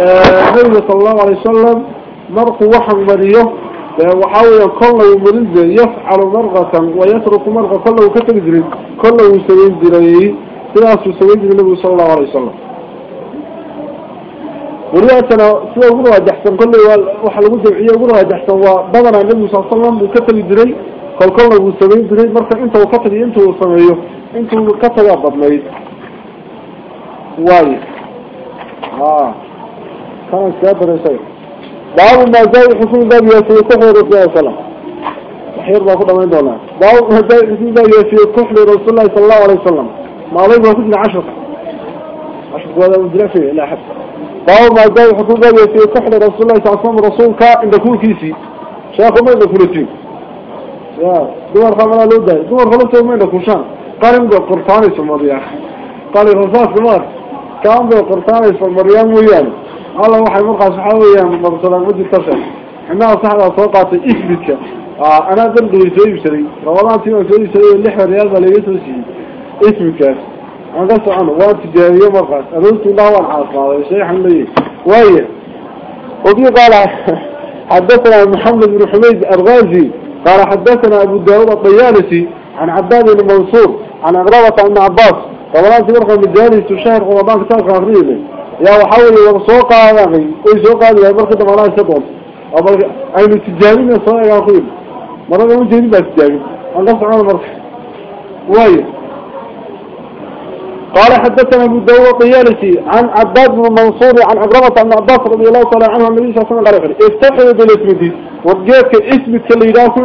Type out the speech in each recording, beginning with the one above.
آه، النبي صلى الله عليه وسلم مرق وحن مريه وحاول كله مريض يفعل مرقة ويترك مرقة كله كتجري كله سوين دريه سلاس يسوي دريه النبي صلى الله عليه وسلم. ورياتنا سوى قروا دحسن كله وحل قدر عيه قروا دحسن وبضنا النبي صلى الله عليه وسلم كتلي دريه قال كله سوين دريه مرقة انت وكتلي انت وصنعيه انت وكتلي ابض مريض واي. Jiray marka inta uu ka tagiy inta uu sameeyo intuu ka tagaa badnayd waayo a kana iskaga dareysay baabu maa jaa xukumi baabi yaasiye kuxli rasul slam waxyar baa ku dhamayn doonaa baabu maa jaa xukumi baabi yaasiye kuxli rasuul lahi sala allahu alay wasalam maalay baa ku jira cashirka cashirka waa dilaafi ilaa xad baabu maa jaa xukumi baabi yaasiye kuxli rasuul lahi sal slam rasuulka indhakuulkiisii sheekhu ma indhakulatiin ya dumarka malaa loo daayay dumarka laftooda ma indhakushaan qalin bay qortaanaysa mariyaa qalin كان ذو قرطان اسم مريم ويان الله واحد مرقى صحابي مرسلا مجي تصل حنا صحابة صوقات إثبتك آه، أنا ذنب يسوي بشري روالان تيما يسوي بشري اللحوة ريال بلي يسوي إثبتك أنا قصة عنه وانت جاهية مرقى. أدلت الله وان حاصل شيء حمي وهي. وفي قال حدثنا محمد بن حميد الغازي قال حدثنا أبو داود الطيالسي عن عباد المنصور عن أغراوة عن عباس. والله سيد رقم الداني تشاهد رمضان كان خارجي يا وحول وسوق عربي أي سوق عربي مرة كده والله سبب أي من صار يا أخي. مرة كده متجاني بس الله سبحانه مرة وعي قال حدثنا أبو داود قيالتي عن عباد بن منصور عن عبرمة عن عباس رضي الله تعالى عنه النبي صلى الله عليه وسلم. استحي بالاسم دي. وجيت كاسم كل يداكم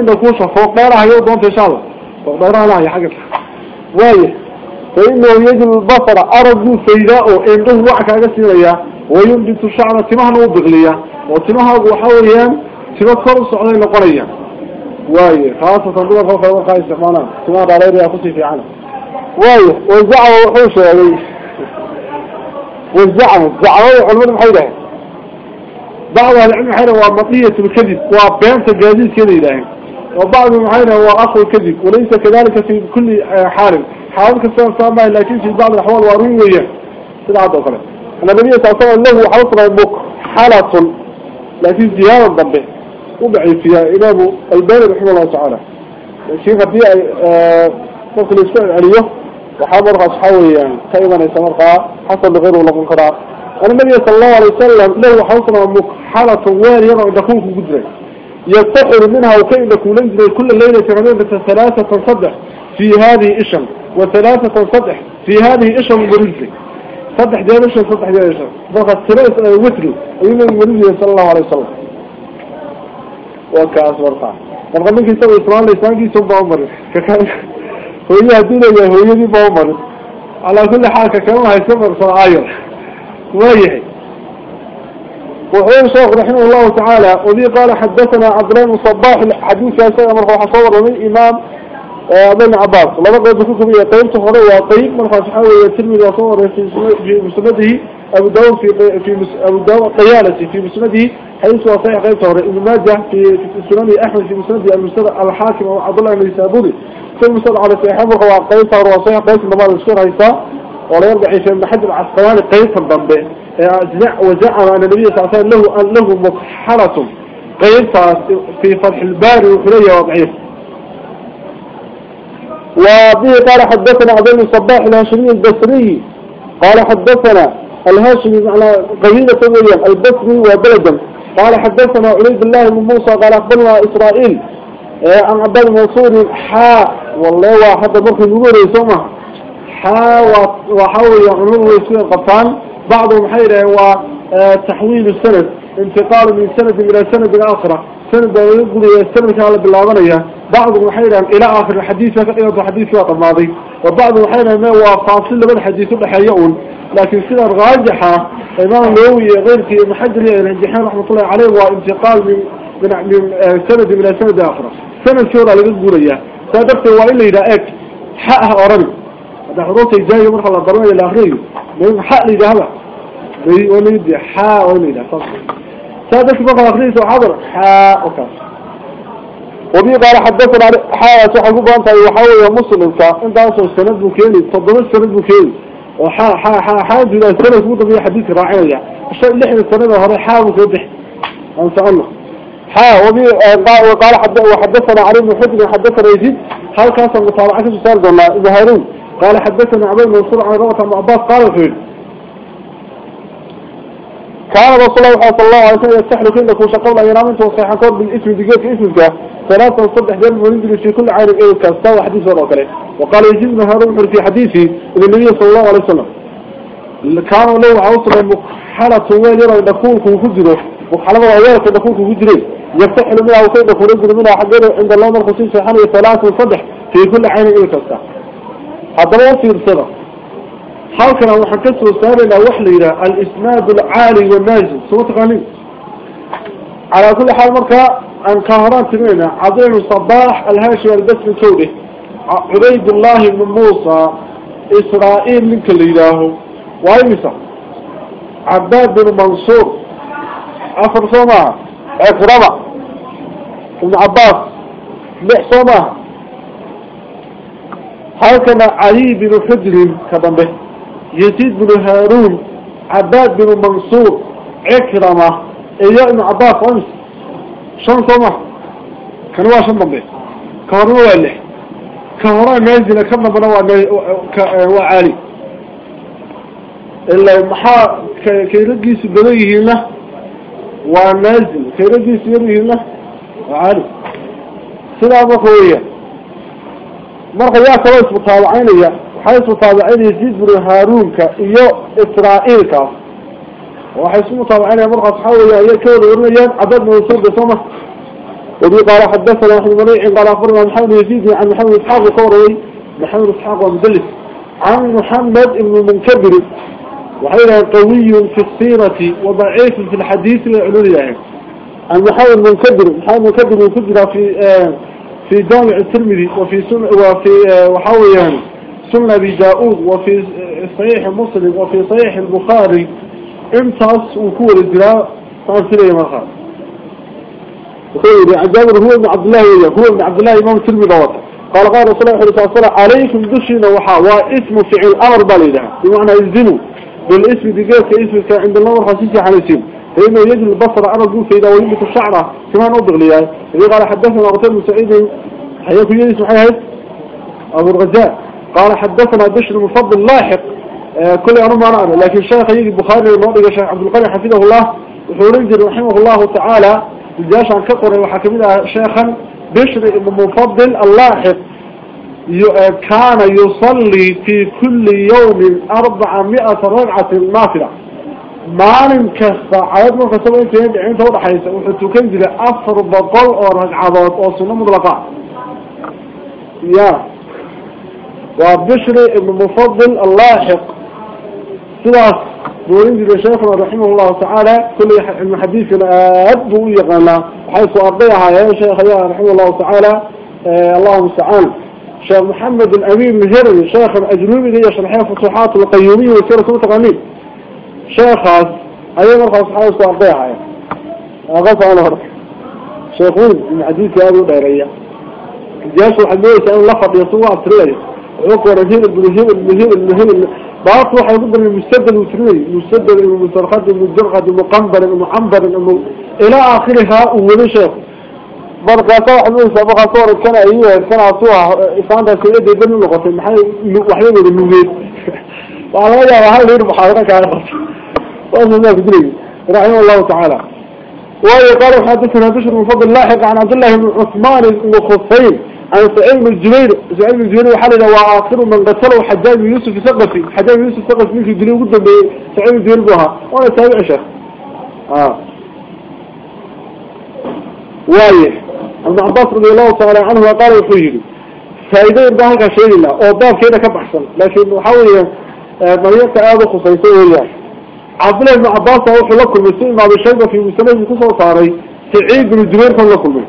فوق ما يوضون في شاء الله فوق ما راح يحقق وايه فإنه يجب البصر أرجو سيداء إنه وعك أغسيريا وينبت الشعر تمهنا وبغليا وتمها وحاوليا تمه كرس علي نقريا واي خاصة دول فوق الوقع استعمالا تمها علي ريا خصي في عنه واي وزعوا وحوش علي وزعوا زعوا علماء محيدا بعض العلم حيرا ومطية الكذب وبيانة الجازيز كذي إلهي وبعض المحيرا هو أخو الكذب وليس كذلك في كل حال. حاول كسر صامع لكن في بعض الأحوال واروية سلعة أخرى الله عليه وسلم له حصر المك حالة لكن زيارة ضبه وبعي فيها إمام الباني رحمه الله تعالى. الشيخ فيها ممكن يسمع عليه. وحامر أصحابه يعني كيما يسمرقها حصل بغيره لكم قراء النبي صلى الله عليه وسلم له حصر المك حالة وارية ودخوه قدره. يستحر منها وكي يكون كل ليلة رميمة ثلاثة صدح في هذه إشم وثلاثة صدح في هذه إشم مرزي صدح دي إشم صدح دي إشم فقط ثلاثة وتري أيضا مرزي صلى الله عليه وسلم. وكأس ورقع مرقا منك يسوي إسرائيل الإسلام كي يسوي بأمر كان هو يهدون يا هو يدي بأمر على كل حال كان هيسمر صراعير ويحي وحين شيخ رحمه الله تعالى وذي قال حدثنا عبد الله صباح الحديث يا سيدنا مرفوع صور من إمام ابن عباس. لما قلت لكم هي قيمة خرية وطيب من خاشحاوي يترمي وصور في مسنده أبو داود في في أبو داود الطيالسي في مسنده حيث وصيح قيمة خرية ابن ماجه في في سنن أحمد في مسنده المسند الحاكم وعبد الله بن سابوري في المسند على صحيح مرفوع قيمة وصيح قيمة لما الشيخ عيسى. ولا يرجع في محد العسقلاني قيمة الضبع وزعم أن النبي صلى الله عليه وسلم له أن له مكحلة قيمة في فتح الباري وحلية وضعيف. وبه قال حدثنا عبد الصباح الهاشمي البصري قال حدثنا الهاشمي على قبيلة ويم البصري وبلدا قال حدثنا عبيد الله بن موسى قال أخبرنا إسرائيل عن عبد المنصور حاء والله واحد ممكن يقول يسمع حاء وحاول يعملون ويسوي قطان بعضهم حيرا هو تحويل السند انتقال من سند إلى سند آخر. سند يقول السند كان بالله بعضهم حيرا إلى آخر الحديث فقيرة الحديث وقت الماضي وبعضهم ما هو فاصل من الحديث الحيون لكن سنة راجحة. إمام النووي غير في محجر الانجحان رحمة الله عليه وانتقال من من, من سند إلى سند آخر. سند شورى للقورية سادبت وإلا إذا أك حقها أرمي هذا حروف الجاية مرحلة الله ضروري إلى آخره من حق لي ذهب ولا يدي حاء ولا يدي سادبت بقى آخره وحضر حاء وكاس وبي قال حدثنا حاء سحب بانتا يحاول مسلم انت اصل السند بكيلي تفضل السند بكيلي. وحا حا حا حا إلى السنة كوضا في حديث راعية الشيء اللي إحنا السنة هذا حاول كوضح أنسألنا حا وبي وقال حد وحدثنا علي بن حجر حدثنا يزيد. هل كان مطالعة سؤال الله قال حدثنا عبد المنصور عن رواه عباس قال فيه. كان رسول الله صلى الله عليه وسلم يستحلف انك وشقول أن ينام انت وصيحا كور بالإسم دقيق اسمك ثلاثة صدح جنب وننزل في كل عين إيه كاستا حديث وراء وقال يزيد بن هارون في حديثه إلى النبي صلى الله عليه وسلم كانوا لو عوصر مكحلة ويل يرى دخولكم كجره مكحلة ويرى دخولكم كجره يفتحل منها وكيد وننزل منها حقيقة عند الله من خصيص سبحانه ثلاثة صدح في كل عين إيه كاستا هذا ما في رسالة حال كان الله حكته وصابنا وحلينا الإسناد العالي والناجي صوت غني على كل حال مركا ان كهران تمينا عظيم صباح الهاشي والبسم كوله عبيد الله بن موسى إسرائيل من كل إله وإيسا عباد بن منصور أخر صومة أكرمة ابن عباس لح صومة حال علي بن حجر كبن به يزيد بن هارون عباد بن منصور عكرمة إياء بن عباس أمس شان صمح كانوا شان ضمي كانوا والح كهراء نازل كم بنا وعالي إلا محا كيرجي سبليه له ونازل. كيرجي سبليه له وعالي سلام أخوية مرة يا كويس مطالعين يا. حيث طابعين بن هارون كإيو إسرائيل كا وحيث مطابعين مرة صحاوية إيو كون ورميان عدد من الصور بصمة وبي قال حدثنا محمد مريع قال أخبرنا محمد يزيد عن محمد إسحاق كوروي محمد إسحاق ومدلس عن محمد بن المنكبر وحيث قوي في السيرة وضعيف في الحديث العلولية عن محمد المنكبر محمد المنكبر يفجر في آه في جامع الترمذي وفي سنة وفي آه وحاويان. أبي داود وفي صحيح مسلم وفي صحيح البخاري امتص وكور الجراء فأرسله مرخات وخير عجابر هو ابن عبد الله هو ابن عبد الله إمام الترمذي دوت قال قال رسول الله صلى الله عليه وسلم عليكم دشنا وحا واسم فعل أمر بالإله بمعنى الزنو بالاسم دقيقة اسم عند الله مرخصيصي حنسين فإنه يجل البصر أنا أقول فإذا ويملك الشعر كما نضغ لي. قال حدثنا غتير بن سعيد حياكم يجلس حياك أبو الغزاء قال حدثنا بشر المفضل لاحق. آه كل أنا ما نعلم لكن الشيخ يجي البخاري الموضي الشيخ عبد القادر حفظه الله وحورنجر رحمه الله تعالى الجاش عن كقر وحكمنا شيخا بشر المفضل اللاحق. كان يصلي في كل يوم أربعمائة ركعة نافلة. مالن كسا عيد مركا سوين تين دعين تود حيسا وحتو كنجل أفر بطل أو ركعات أو سنة مطلقة. يا وبشر ابن مفضل اللاحق. سلاس بورنجي لشيخنا رحمه الله تعالى كل المحديث أدبو يقنا حيث أرضيها يا شيخ يا رحمه الله تعالى آه الله المستعان. شيخ محمد الأمين مهري شيخ الأجنوبي اللي يشرحين فتوحات القيومية وسيرة سنة تغنين شيخ أيضا مرخص حيث أرضيها أغفى أنا هرح شيخون المحديث هذا دائرية جاش الحديث أن لفظ يسوع التريلي عقوة رجيل المهيم المهيم المهيم بعض واحد يقول المستدل والترمذي المستدل المسترخد المجرخد المقنبر المعنبر إلى آخرها شيخ برقاته واحد من سابقا صور كان أيها كان عطوها إفعان ده سيدة يبنوا لغة المحي وحيد المبيت وعلى وجه هذا غير محاضرة كان وأصل الله بدري رحمه الله تعالى ويقال حدثنا بشر من فضل لاحق عن عبد الله بن عثمان بن خفين عن سعيد بن الجبير سعيد بن الجبير وحلل وآخر من قتله حجاج بن يوسف ثقفي. حجاج بن يوسف ثقفي منك الدنيا قد بسعيد بن الجبير بها. وأنا تابع شيخ. آه. وايه ابن عباس رضي الله تعالى عنه وقال يقول فإذا يبقى هكا شيء الله أو باب كده كبحسن لكن محاول مريضة هذا خصيصي وياه عبد الله بن عباس وحو لكم مسلم مع بشيبة في مسلمة كسر صاري سعيد بن الجبير كان لكم.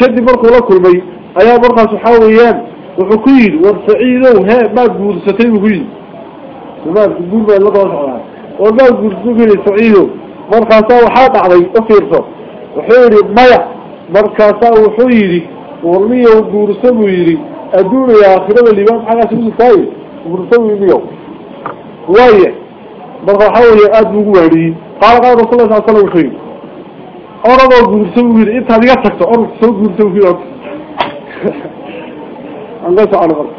كدي مركو لكم. Ayaa markaas waxaa weeyaan wuxuu ku yidhi war saciidow hee maad guursatay buu ku yidhi maad guur baa la daba socdaa war maad guursatay ku yidhi saciidow markaasaa waxaa dhacday u fiirso wuxuu yidhi maya markaasaa wuxuu yidhi warniyow guurso buu yidhi adduun iyo aakhirada liibaan xagaas ugu sugtaaye guurso buu niyow وايه بل حاول يأد مقواري قال قال رسول الله صلى الله عليه وسلم خير أرض وقرسوه إنت هذه قد أرض سوق قرسوه أنقص على غلط.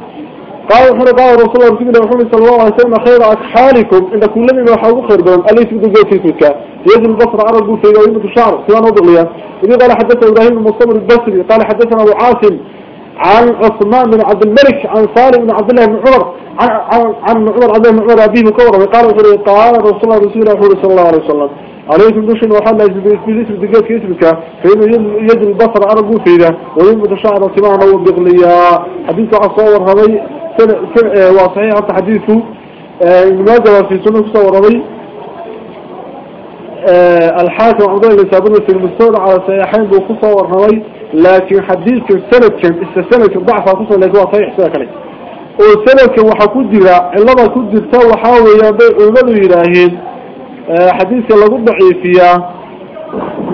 قال وحنا قال رسول الله محمد صلى الله عليه وسلم خير أكحالكم إن كل من يحاول خير دون. أليس بدو جيتي سكا يجب البصر عرب في يوم الشعر سواء نضر ليا إذا قال حدثنا إبراهيم المصطفى البصري قال حدثنا أبو عاصم عن عثمان بن عبد الملك عن صالح بن عبد الله بن عمر عن عن عن عمر عبد الله بن عمر أبيه كورة قال قال رسول الله رسول الله صلى الله عليه وسلم عليكم دوشن وحنا يجب دقات كيسبك فإنه يجب البصر عرب في ذا ويمت الشعر سمعنا وبغليا حديث عصور هذي وصحيح حتى حديثه. لماذا في سنة صور هذي الحاكم عبد الله سابقنا في المستوى على سياحين بخصة ورهوي لكن حديث السنة كان السنة ضعف خصوصا لك هو صحيح سنة كلي والسنة كان وحكود دراء إلا ما كود درتا وحاول يبيع ومدو إلهين حديث الله قد ضعيفية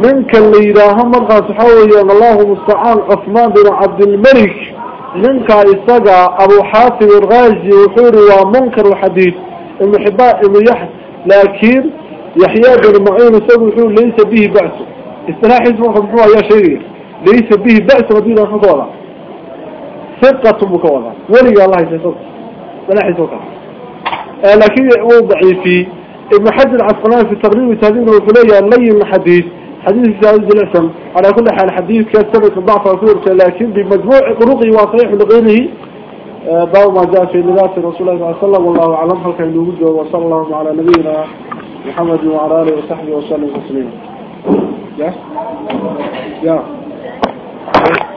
منك اللي إلها مرغى سحاول يا الله مستعان عثمان بن عبد الملك منك إستقى أبو حاتم الغازي وحوري ومنكر الحديث المحباء الميح لكن يحيى بن معين يقول ليس به بأس استلاح اسمه خمسوها يا شيء ليس به بأس مدينة خطوة ثقة مكوضة ولي الله يسوك استلاح يسوك لكن وضعي في ابن حجر عسقلان في تقريب التهذيب والفلية اللي حديث حديث جاوز الأسم على كل حال حديث كان سبق الضعف والفور لكن بمجموع طرقه وصحيح لغيره باب ما جاء في لباس رسول الله صلى الله عليه وسلم والله أعلم كان يوجد وصلى الله على نبينا محمد وعلى آله وصحبه وسلم تسليما. Yeah? Yeah.